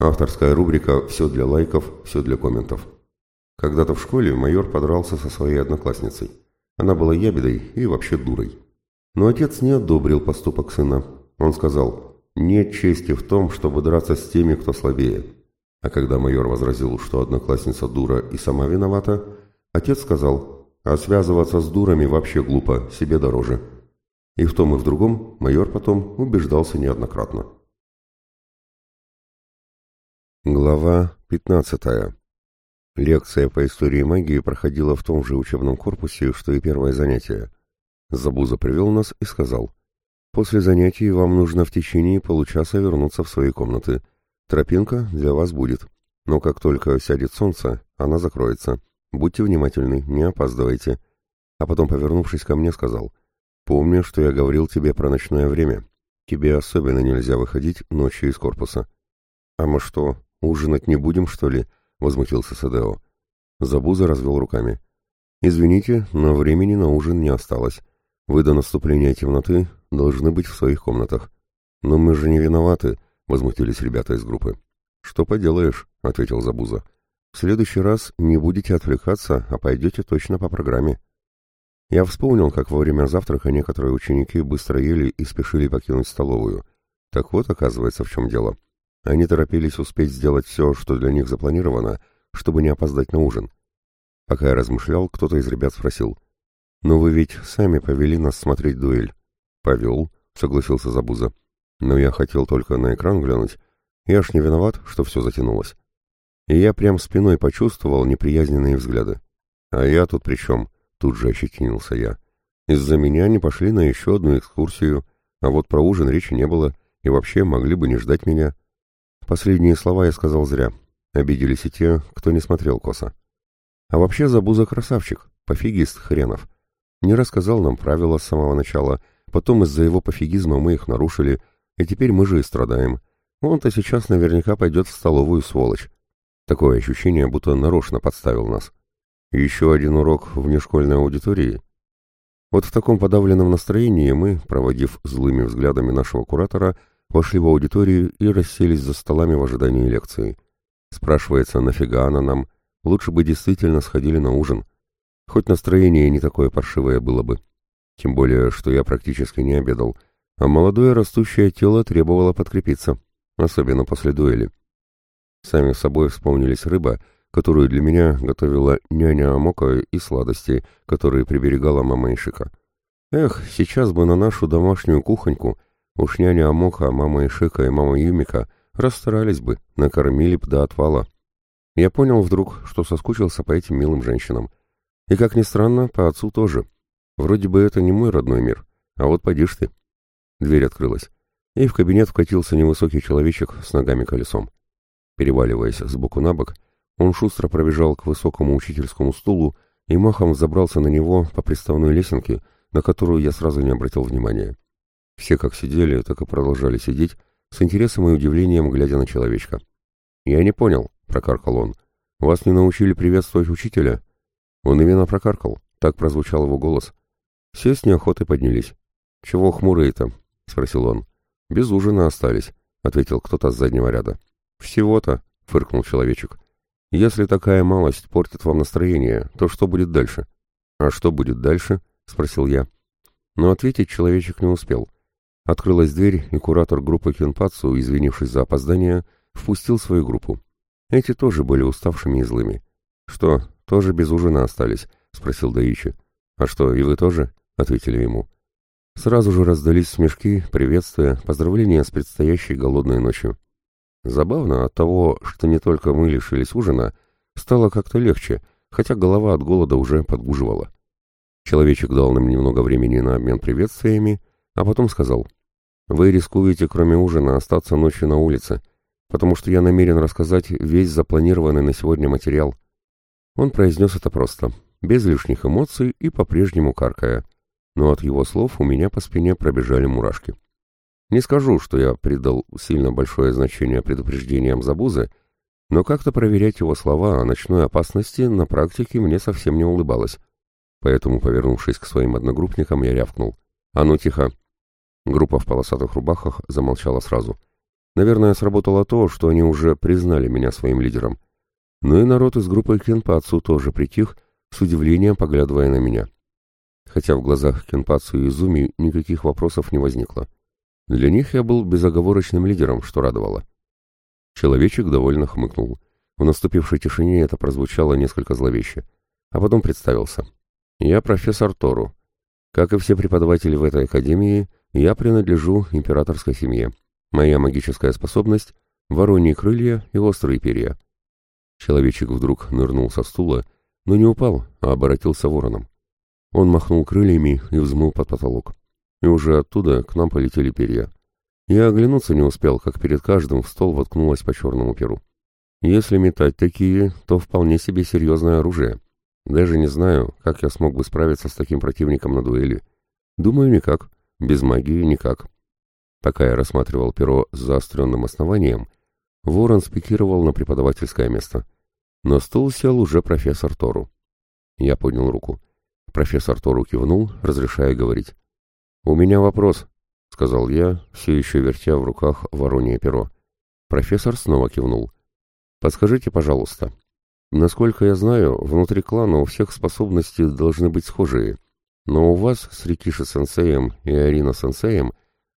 Авторская рубрика «Все для лайков, все для комментов». Когда-то в школе майор подрался со своей одноклассницей. Она была ябедой и вообще дурой. Но отец не одобрил поступок сына. Он сказал, нет чести в том, чтобы драться с теми, кто слабее. А когда майор возразил, что одноклассница дура и сама виновата, отец сказал, а связываться с дурами вообще глупо, себе дороже. И в том и в другом майор потом убеждался неоднократно. Глава 15. Лекция по истории магии проходила в том же учебном корпусе, что и первое занятие. Забуза привел нас и сказал, «После занятий вам нужно в течение получаса вернуться в свои комнаты. Тропинка для вас будет. Но как только сядет солнце, она закроется. Будьте внимательны, не опаздывайте». А потом, повернувшись ко мне, сказал, «Помни, что я говорил тебе про ночное время. Тебе особенно нельзя выходить ночью из корпуса». «А мы что, «Ужинать не будем, что ли?» — возмутился Садео. Забуза развел руками. «Извините, но времени на ужин не осталось. Вы до наступления темноты должны быть в своих комнатах». «Но мы же не виноваты», — возмутились ребята из группы. «Что поделаешь?» — ответил Забуза. «В следующий раз не будете отвлекаться, а пойдете точно по программе». Я вспомнил, как во время завтрака некоторые ученики быстро ели и спешили покинуть столовую. Так вот, оказывается, в чем дело. Они торопились успеть сделать все, что для них запланировано, чтобы не опоздать на ужин. Пока я размышлял, кто-то из ребят спросил. «Но вы ведь сами повели нас смотреть дуэль». «Повел», — согласился Забуза. «Но я хотел только на экран глянуть. Я ж не виноват, что все затянулось». И я прям спиной почувствовал неприязненные взгляды. «А я тут при чем?» — тут же ощетинился я. «Из-за меня не пошли на еще одну экскурсию, а вот про ужин речи не было, и вообще могли бы не ждать меня». Последние слова я сказал зря. Обиделись и те, кто не смотрел косо. А вообще Забуза красавчик, пофигист хренов. Не рассказал нам правила с самого начала, потом из-за его пофигизма мы их нарушили, и теперь мы же и страдаем. Он-то сейчас наверняка пойдет в столовую сволочь. Такое ощущение, будто нарочно подставил нас. еще один урок в внешкольной аудитории. Вот в таком подавленном настроении мы, проводив злыми взглядами нашего куратора, вошли в аудиторию и расселись за столами в ожидании лекции. Спрашивается, нафига она нам? Лучше бы действительно сходили на ужин. Хоть настроение не такое паршивое было бы. Тем более, что я практически не обедал, а молодое растущее тело требовало подкрепиться, особенно после дуэли. Сами собой вспомнились рыба, которую для меня готовила няня Амока и сладости, которые приберегала мама Ишика. Эх, сейчас бы на нашу домашнюю кухоньку Уж няня Амоха, мама Ишика и мама Юмика расстарались бы, накормили б до отвала. Я понял вдруг, что соскучился по этим милым женщинам. И, как ни странно, по отцу тоже. Вроде бы это не мой родной мир, а вот поди ж ты. Дверь открылась, и в кабинет вкатился невысокий человечек с ногами колесом. Переваливаясь с боку на бок, он шустро пробежал к высокому учительскому стулу и махом забрался на него по приставной лесенке, на которую я сразу не обратил внимания. Все как сидели, так и продолжали сидеть, с интересом и удивлением глядя на человечка. «Я не понял», — прокаркал он. «Вас не научили приветствовать учителя?» Он именно прокаркал, так прозвучал его голос. Все с неохотой поднялись. «Чего хмурые-то?» — спросил он. «Без ужина остались», — ответил кто-то с заднего ряда. «Всего-то», — фыркнул человечек. «Если такая малость портит вам настроение, то что будет дальше?» «А что будет дальше?» — спросил я. Но ответить человечек не успел. Открылась дверь, и куратор группы Кенпацу, извинившись за опоздание, впустил свою группу. Эти тоже были уставшими и злыми. «Что, тоже без ужина остались?» — спросил Даичи. «А что, и вы тоже?» — ответили ему. Сразу же раздались смешки, приветствия, поздравления с предстоящей голодной ночью. Забавно от того, что не только мы лишились ужина, стало как-то легче, хотя голова от голода уже подгуживала. Человечек дал нам немного времени на обмен приветствиями, а потом сказал — вы рискуете, кроме ужина, остаться ночью на улице, потому что я намерен рассказать весь запланированный на сегодня материал. Он произнес это просто, без лишних эмоций и по-прежнему каркая. Но от его слов у меня по спине пробежали мурашки. Не скажу, что я придал сильно большое значение предупреждениям Забузы, но как-то проверять его слова о ночной опасности на практике мне совсем не улыбалось. Поэтому, повернувшись к своим одногруппникам, я рявкнул. «А ну тихо! Группа в полосатых рубахах замолчала сразу. Наверное, сработало то, что они уже признали меня своим лидером. Ну и народ из группы Кенпацу тоже притих, с удивлением поглядывая на меня. Хотя в глазах Кенпацу и Изуми никаких вопросов не возникло. Для них я был безоговорочным лидером, что радовало. Человечек довольно хмыкнул. В наступившей тишине это прозвучало несколько зловеще. А потом представился. «Я профессор Тору. Как и все преподаватели в этой академии, я принадлежу императорской семье. Моя магическая способность — вороньи крылья и острые перья». Человечек вдруг нырнул со стула, но не упал, а обратился вороном. Он махнул крыльями и взмыл под потолок. И уже оттуда к нам полетели перья. Я оглянуться не успел, как перед каждым в стол воткнулась по черному перу. Если метать такие, то вполне себе серьезное оружие. Даже не знаю, как я смог бы справиться с таким противником на дуэли. Думаю, никак. Без магии никак. Пока я рассматривал перо с заостренным основанием, ворон спикировал на преподавательское место. На стул сел уже профессор Тору. Я поднял руку. Профессор Тору кивнул, разрешая говорить. «У меня вопрос», — сказал я, все еще вертя в руках воронье перо. Профессор снова кивнул. «Подскажите, пожалуйста, насколько я знаю, внутри клана у всех способности должны быть схожие, но у вас с Рикиши-сенсеем и Арина-сенсеем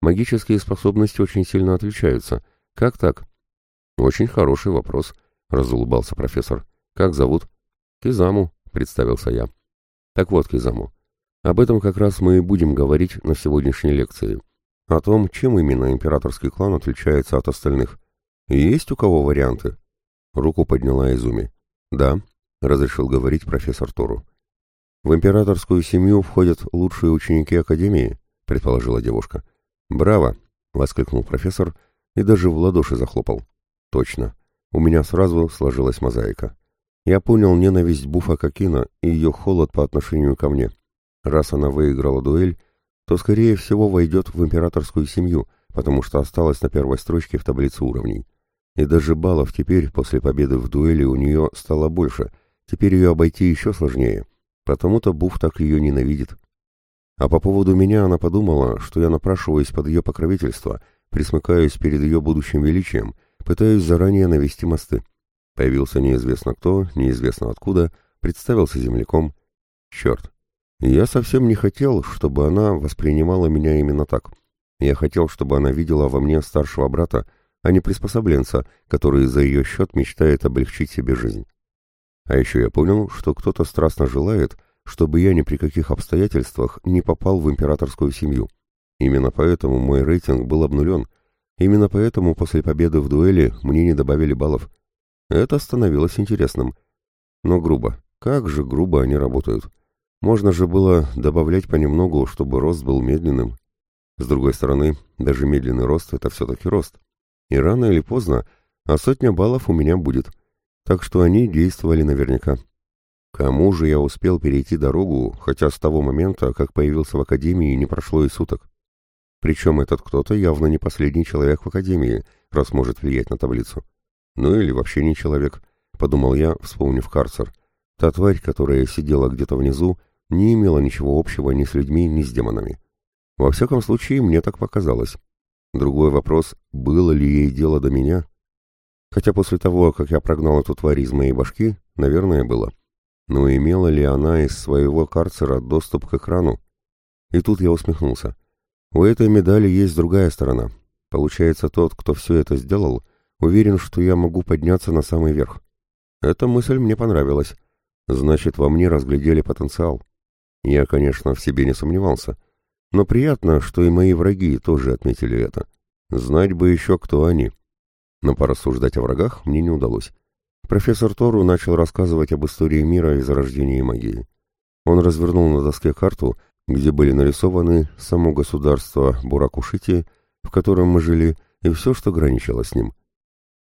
магические способности очень сильно отличаются. Как так?» «Очень хороший вопрос», — разулыбался профессор. «Как зовут?» «Кизаму», — представился я. «Так вот, Кизаму, об этом как раз мы и будем говорить на сегодняшней лекции» о том, чем именно императорский клан отличается от остальных. Есть у кого варианты? Руку подняла Изуми. Да, разрешил говорить профессор Тору. В императорскую семью входят лучшие ученики академии, предположила девушка. Браво! воскликнул профессор и даже в ладоши захлопал. Точно. У меня сразу сложилась мозаика. Я понял ненависть Буфа Кокина и ее холод по отношению ко мне. Раз она выиграла дуэль, то, скорее всего, войдет в императорскую семью, потому что осталась на первой строчке в таблице уровней. И даже баллов теперь, после победы в дуэли, у нее стало больше. Теперь ее обойти еще сложнее. Потому-то Буф так ее ненавидит. А по поводу меня она подумала, что я напрашиваюсь под ее покровительство, присмыкаюсь перед ее будущим величием, пытаюсь заранее навести мосты. Появился неизвестно кто, неизвестно откуда, представился земляком. Черт, я совсем не хотел, чтобы она воспринимала меня именно так. Я хотел, чтобы она видела во мне старшего брата, а не приспособленца, который за ее счет мечтает облегчить себе жизнь. А еще я понял, что кто-то страстно желает, чтобы я ни при каких обстоятельствах не попал в императорскую семью. Именно поэтому мой рейтинг был обнулен. Именно поэтому после победы в дуэли мне не добавили баллов. Это становилось интересным. Но грубо. Как же грубо они работают. Можно же было добавлять понемногу, чтобы рост был медленным. С другой стороны, даже медленный рост — это все-таки рост. И рано или поздно, а сотня баллов у меня будет. Так что они действовали наверняка. Кому же я успел перейти дорогу, хотя с того момента, как появился в Академии, не прошло и суток? Причем этот кто-то явно не последний человек в Академии, раз может влиять на таблицу. Ну или вообще не человек, подумал я, вспомнив карцер. Та тварь, которая сидела где-то внизу, не имела ничего общего ни с людьми, ни с демонами. Во всяком случае, мне так показалось. Другой вопрос, было ли ей дело до меня? Хотя после того, как я прогнал эту тварь из моей башки, наверное, было. Но имела ли она из своего карцера доступ к экрану? И тут я усмехнулся. У этой медали есть другая сторона. Получается, тот, кто все это сделал, уверен, что я могу подняться на самый верх. Эта мысль мне понравилась. Значит, во мне разглядели потенциал. Я, конечно, в себе не сомневался, но приятно, что и мои враги тоже отметили это. Знать бы еще, кто они. Но порассуждать о врагах мне не удалось. Профессор Тору начал рассказывать об истории мира и зарождении магии. Он развернул на доске карту, где были нарисованы само государство Буракушити, в котором мы жили, и все, что граничило с ним.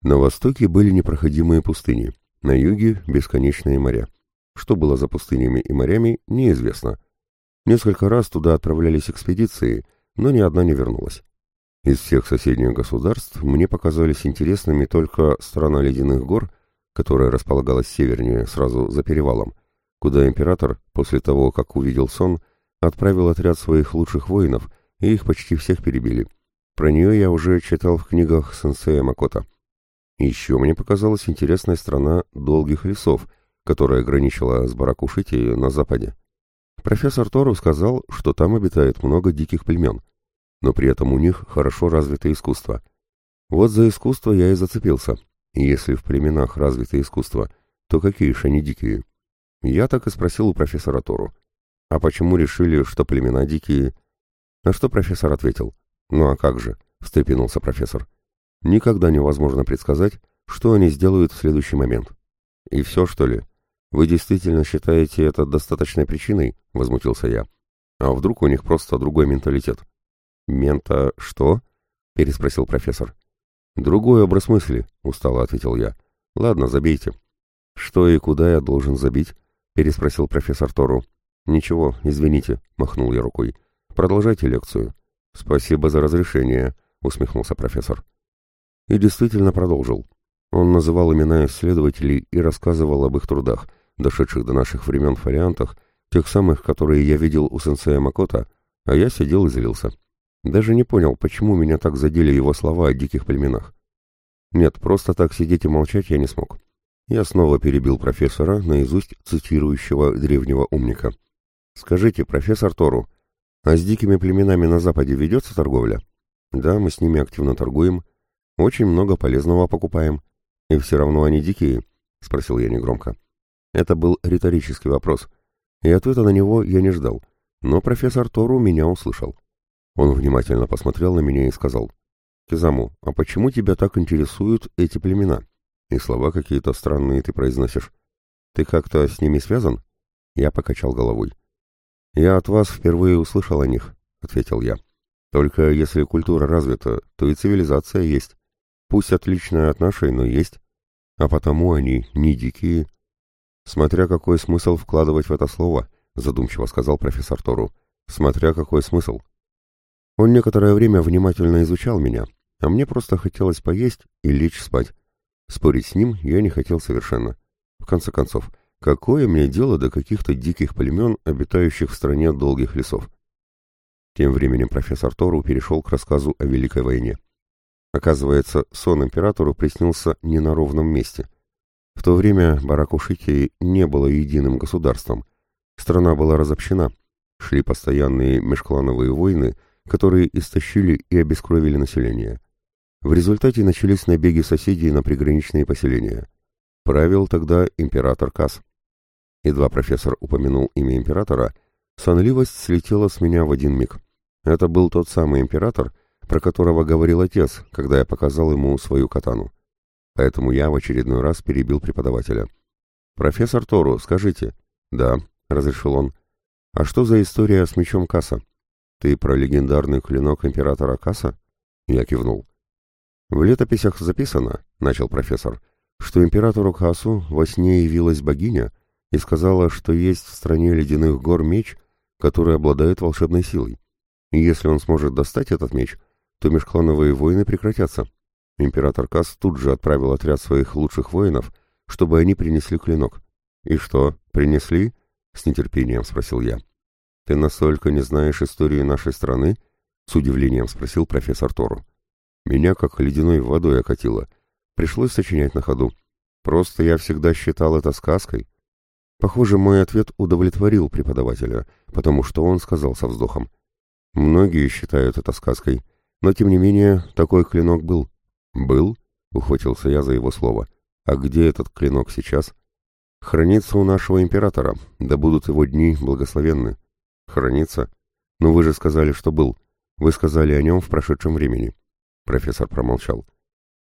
На востоке были непроходимые пустыни, на юге — бесконечные моря. Что было за пустынями и морями, неизвестно. Несколько раз туда отправлялись экспедиции, но ни одна не вернулась. Из всех соседних государств мне показались интересными только страна ледяных гор, которая располагалась севернее, сразу за перевалом, куда император, после того, как увидел сон, отправил отряд своих лучших воинов, и их почти всех перебили. Про нее я уже читал в книгах сенсея Макота. Еще мне показалась интересная страна долгих лесов, которая граничила с Баракушити на западе. Профессор Тору сказал, что там обитает много диких племен, но при этом у них хорошо развито искусство. Вот за искусство я и зацепился. Если в племенах развито искусство, то какие же они дикие? Я так и спросил у профессора Тору. А почему решили, что племена дикие? На что профессор ответил. Ну а как же, встрепенулся профессор. Никогда невозможно предсказать, что они сделают в следующий момент. И все, что ли? Вы действительно считаете это достаточной причиной? Возмутился я. А вдруг у них просто другой менталитет? Мента что? Переспросил профессор. Другой образ мысли, устало ответил я. Ладно, забейте. Что и куда я должен забить? Переспросил профессор Тору. Ничего, извините, махнул я рукой. Продолжайте лекцию. Спасибо за разрешение, усмехнулся профессор. И действительно продолжил. Он называл имена исследователей и рассказывал об их трудах, дошедших до наших времен фолиантах, тех самых, которые я видел у сенсея Макота, а я сидел и злился. Даже не понял, почему меня так задели его слова о диких племенах. Нет, просто так сидеть и молчать я не смог. Я снова перебил профессора, наизусть цитирующего древнего умника. «Скажите, профессор Тору, а с дикими племенами на Западе ведется торговля?» «Да, мы с ними активно торгуем. Очень много полезного покупаем. И все равно они дикие?» — спросил я негромко. Это был риторический вопрос, и ответа на него я не ждал, но профессор Тору меня услышал. Он внимательно посмотрел на меня и сказал, «Кизаму, а почему тебя так интересуют эти племена? И слова какие-то странные ты произносишь. Ты как-то с ними связан?» Я покачал головой. «Я от вас впервые услышал о них», — ответил я. «Только если культура развита, то и цивилизация есть. Пусть отличная от нашей, но есть. А потому они не дикие». «Смотря какой смысл вкладывать в это слово», — задумчиво сказал профессор Тору. «Смотря какой смысл». Он некоторое время внимательно изучал меня, а мне просто хотелось поесть и лечь спать. Спорить с ним я не хотел совершенно. В конце концов, какое мне дело до каких-то диких племен, обитающих в стране долгих лесов? Тем временем профессор Тору перешел к рассказу о Великой войне. Оказывается, сон императору приснился не на ровном месте. В то время Баракушити не было единым государством. Страна была разобщена, шли постоянные межклановые войны – которые истощили и обескровили население. В результате начались набеги соседей на приграничные поселения. Правил тогда император Кас. Едва профессор упомянул имя императора, сонливость слетела с меня в один миг. Это был тот самый император, про которого говорил отец, когда я показал ему свою катану. Поэтому я в очередной раз перебил преподавателя. «Профессор Тору, скажите». «Да», — разрешил он. «А что за история с мечом Касса?» «Ты про легендарный клинок императора Касса?» Я кивнул. «В летописях записано, — начал профессор, — что императору Касу во сне явилась богиня и сказала, что есть в стране ледяных гор меч, который обладает волшебной силой. И если он сможет достать этот меч, то межклановые войны прекратятся. Император Кас тут же отправил отряд своих лучших воинов, чтобы они принесли клинок. «И что, принесли?» — с нетерпением спросил я. «Ты настолько не знаешь истории нашей страны?» — с удивлением спросил профессор Тору. Меня как ледяной водой окатило. Пришлось сочинять на ходу. Просто я всегда считал это сказкой. Похоже, мой ответ удовлетворил преподавателя, потому что он сказал со вздохом. Многие считают это сказкой, но тем не менее такой клинок был. «Был?» — ухватился я за его слово. «А где этот клинок сейчас?» «Хранится у нашего императора, да будут его дни благословенны». Хранится? Но вы же сказали, что был. Вы сказали о нем в прошедшем времени. Профессор промолчал.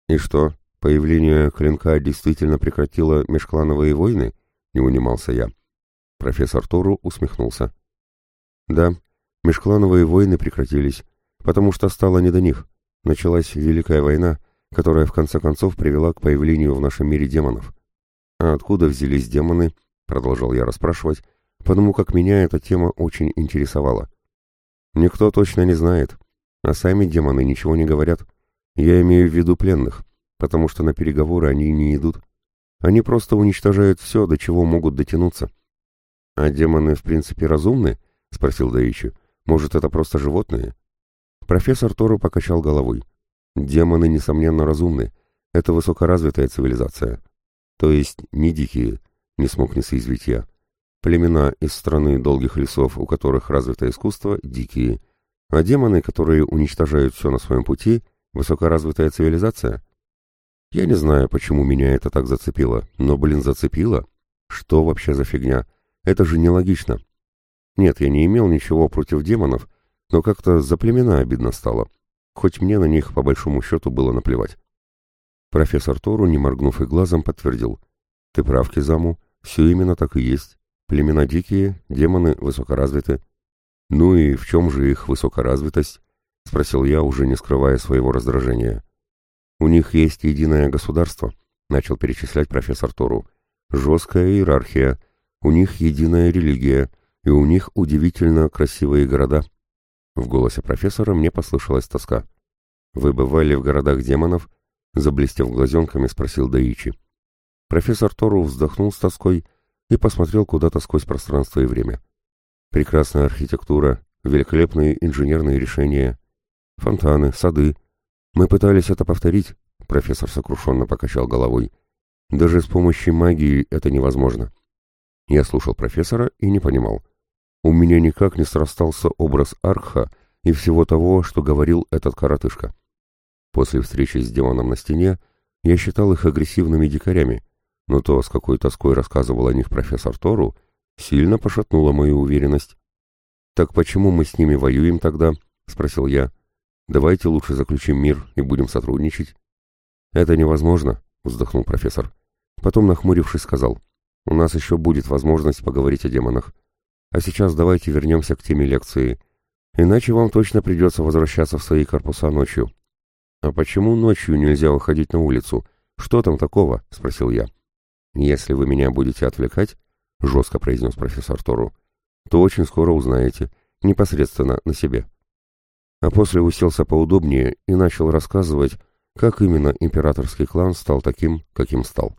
И что, появление клинка действительно прекратило межклановые войны? Не унимался я. Профессор Тору усмехнулся. Да, межклановые войны прекратились, потому что стало не до них. Началась Великая война, которая в конце концов привела к появлению в нашем мире демонов. А откуда взялись демоны, продолжал я расспрашивать, потому как меня эта тема очень интересовала. Никто точно не знает, а сами демоны ничего не говорят. Я имею в виду пленных, потому что на переговоры они не идут. Они просто уничтожают все, до чего могут дотянуться. «А демоны, в принципе, разумны?» — спросил Даичи. «Может, это просто животные?» Профессор Тору покачал головой. Демоны, несомненно, разумны. Это высокоразвитая цивилизация. То есть не дикие, не смог не соизвить я. Племена из страны долгих лесов, у которых развито искусство, дикие. А демоны, которые уничтожают все на своем пути, высокоразвитая цивилизация? Я не знаю, почему меня это так зацепило, но, блин, зацепило. Что вообще за фигня? Это же нелогично. Нет, я не имел ничего против демонов, но как-то за племена обидно стало. Хоть мне на них, по большому счету, было наплевать. Профессор Тору, не моргнув и глазом, подтвердил. Ты прав, Кизаму, все именно так и есть. Племена дикие, демоны высокоразвиты. Ну и в чем же их высокоразвитость? Спросил я, уже не скрывая своего раздражения. У них есть единое государство, начал перечислять профессор Тору. Жесткая иерархия, у них единая религия, и у них удивительно красивые города. В голосе профессора мне послышалась тоска. «Вы бывали в городах демонов?» Заблестев глазенками, спросил Даичи. Профессор Тору вздохнул с тоской и посмотрел куда-то сквозь пространство и время. Прекрасная архитектура, великолепные инженерные решения, фонтаны, сады. Мы пытались это повторить, профессор сокрушенно покачал головой. Даже с помощью магии это невозможно. Я слушал профессора и не понимал. У меня никак не срастался образ Арха и всего того, что говорил этот коротышка. После встречи с демоном на стене я считал их агрессивными дикарями, но то, с какой тоской рассказывал о них профессор Тору, сильно пошатнуло мою уверенность. «Так почему мы с ними воюем тогда?» — спросил я. «Давайте лучше заключим мир и будем сотрудничать». «Это невозможно», — вздохнул профессор. Потом, нахмурившись, сказал. «У нас еще будет возможность поговорить о демонах. А сейчас давайте вернемся к теме лекции. Иначе вам точно придется возвращаться в свои корпуса ночью». «А почему ночью нельзя выходить на улицу? Что там такого?» — спросил я. «Если вы меня будете отвлекать», — жестко произнес профессор Тору, — «то очень скоро узнаете, непосредственно на себе». А после уселся поудобнее и начал рассказывать, как именно императорский клан стал таким, каким стал.